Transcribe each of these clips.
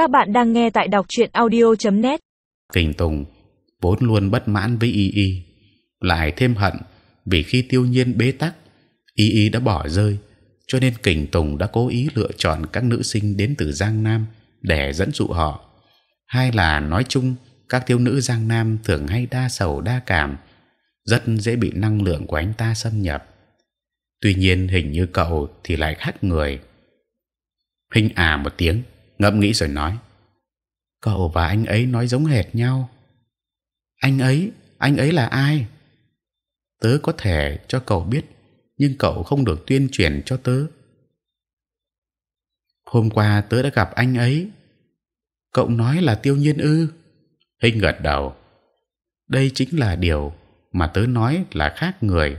Các bạn đang nghe tại đọc truyện audio.net. Kình Tùng vốn luôn bất mãn với Y Y, lại thêm hận vì khi Tiêu Nhiên bế tắc, Y Y đã bỏ rơi, cho nên Kình Tùng đã cố ý lựa chọn các nữ sinh đến từ Giang Nam để dẫn dụ họ. Hai là nói chung các thiếu nữ Giang Nam thường hay đa sầu đa cảm, rất dễ bị năng lượng của anh ta xâm nhập. Tuy nhiên hình như cậu thì lại khác người. Hình à một tiếng, ngẫm nghĩ rồi nói: cậu và anh ấy nói giống hệt nhau. Anh ấy, anh ấy là ai? Tớ có thể cho cậu biết, nhưng cậu không được tuyên truyền cho tớ. Hôm qua tớ đã gặp anh ấy. Cậu nói là Tiêu Nhiên ư? Hình gật đầu. Đây chính là điều mà tớ nói là khác người.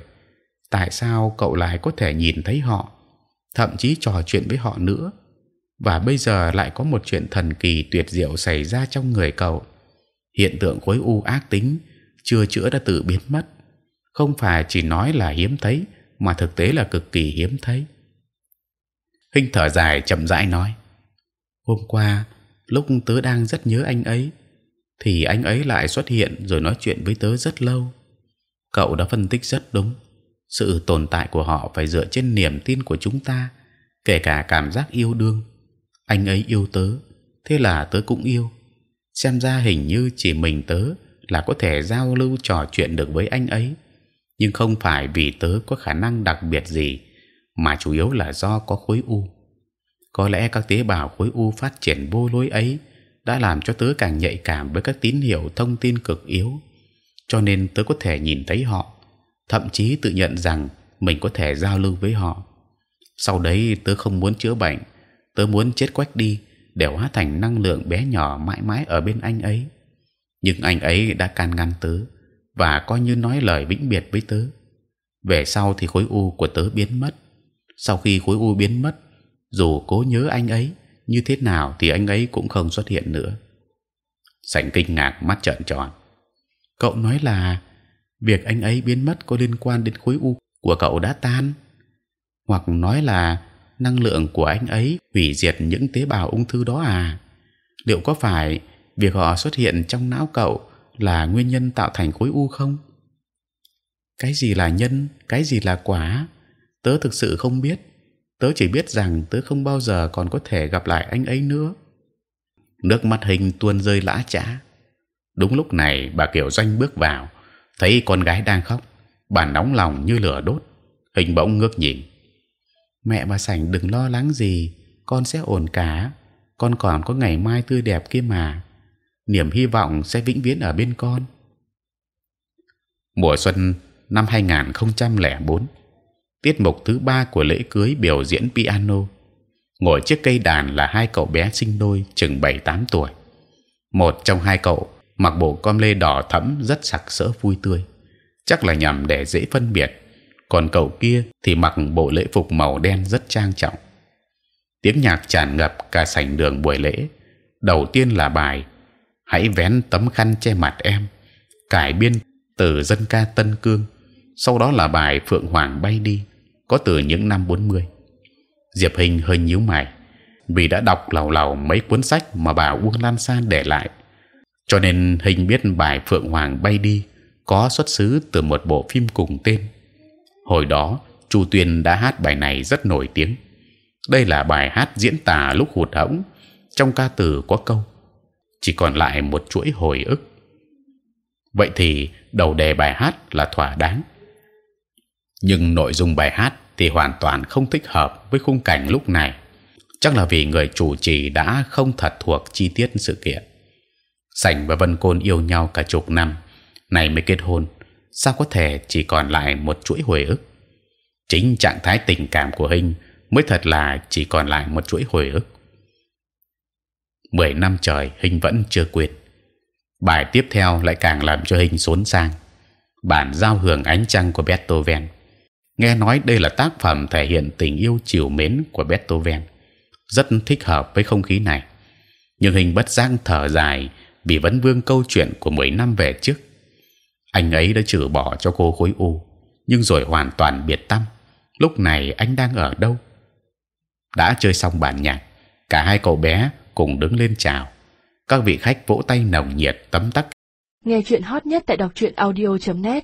Tại sao cậu lại có thể nhìn thấy họ, thậm chí trò chuyện với họ nữa? Và bây giờ lại có một chuyện thần kỳ tuyệt diệu xảy ra trong người cậu. Hiện tượng khối u ác tính chưa chữa đã tự biến mất. Không phải chỉ nói là hiếm thấy, mà thực tế là cực kỳ hiếm thấy. hinh thở dài chậm rãi nói: Hôm qua lúc tớ đang rất nhớ anh ấy, thì anh ấy lại xuất hiện rồi nói chuyện với tớ rất lâu. Cậu đã phân tích rất đúng. Sự tồn tại của họ phải dựa trên niềm tin của chúng ta, kể cả cảm giác yêu đương. Anh ấy yêu tớ, thế là tớ cũng yêu. Xem ra hình như chỉ mình tớ là có thể giao lưu trò chuyện được với anh ấy, nhưng không phải vì tớ có khả năng đặc biệt gì, mà chủ yếu là do có khối u. Có lẽ các tế bào khối u phát triển vô lối ấy đã làm cho tớ càng nhạy cảm với các tín hiệu thông tin cực yếu, cho nên tớ có thể nhìn thấy họ, thậm chí tự nhận rằng mình có thể giao lưu với họ. Sau đấy tớ không muốn chữa bệnh, tớ muốn chết quách đi để hóa thành năng lượng bé nhỏ mãi mãi ở bên anh ấy. Nhưng anh ấy đã can ngăn tớ và coi như nói lời vĩnh biệt với tớ. Về sau thì khối u của tớ biến mất. Sau khi khối u biến mất, dù cố nhớ anh ấy như thế nào thì anh ấy cũng không xuất hiện nữa. Sảnh kinh ngạc mắt trợn tròn. Cậu nói là việc anh ấy biến mất có liên quan đến khối u của cậu đã tan, hoặc nói là năng lượng của anh ấy hủy diệt những tế bào ung thư đó à? Liệu có phải việc họ xuất hiện trong não cậu là nguyên nhân tạo thành khối u không? Cái gì là nhân, cái gì là quả? Tớ thực sự không biết tớ chỉ biết rằng tớ không bao giờ còn có thể gặp lại anh ấy nữa. Nước mắt hình tuôn rơi lã chã. Đúng lúc này bà Kiều Doanh bước vào, thấy con gái đang khóc, bà nóng lòng như lửa đốt. Hình bỗng ngước nhìn. Mẹ và sảnh đừng lo lắng gì, con sẽ ổn cả. Con còn có ngày mai tươi đẹp kia mà. Niềm hy vọng sẽ vĩnh viễn ở bên con. Mùa xuân năm 2004 tiết mục thứ ba của lễ cưới biểu diễn piano ngồi trước cây đàn là hai cậu bé sinh đôi chừng bảy tám tuổi một trong hai cậu mặc bộ com lê đỏ thẫm rất sặc sỡ vui tươi chắc là nhằm để dễ phân biệt còn cậu kia thì mặc bộ lễ phục màu đen rất trang trọng. Tiếng nhạc tràn ngập cả sảnh đường buổi lễ. Đầu tiên là bài hãy vén tấm khăn che mặt em cải biên từ dân ca tân cương. Sau đó là bài phượng hoàng bay đi có từ những năm 40 Diệp Hình hơi nhíu mày vì đã đọc lầu lầu mấy cuốn sách mà bà Uông Lan Sa để lại, cho nên Hình biết bài Phượng Hoàng bay đi có xuất xứ từ một bộ phim cùng tên. Hồi đó Chu Tuyền đã hát bài này rất nổi tiếng. Đây là bài hát diễn tả lúc hụt hẫng. Trong ca từ có câu chỉ còn lại một chuỗi hồi ức. Vậy thì đầu đề bài hát là thỏa đáng nhưng nội dung bài hát thì hoàn toàn không thích hợp với khung cảnh lúc này. Chắc là vì người chủ trì đã không thật thuộc chi tiết sự kiện. Sảnh và Vân Côn yêu nhau cả chục năm, này mới kết hôn, sao có thể chỉ còn lại một chuỗi hồi ức? Chính trạng thái tình cảm của Hinh mới thật là chỉ còn lại một chuỗi hồi ức. Mười năm trời, Hinh vẫn chưa quên. Bài tiếp theo lại càng làm cho Hinh xốn sang. Bản giao hưởng ánh trăng của Beethoven nghe nói đây là tác phẩm thể hiện tình yêu chiều mến của Beethoven rất thích hợp với không khí này nhưng hình bất giác thở dài vì vẫn vương câu chuyện của 10 năm về trước anh ấy đã trừ bỏ cho cô khối u, nhưng rồi hoàn toàn biệt tâm. Lúc này anh đang ở đâu? Đã chơi xong bản nhạc, cả hai cậu bé cùng đứng lên chào. Các vị khách vỗ tay nồng nhiệt, tấm tắc. Nghe chuyện hot nhất tại đọc truyện audio.net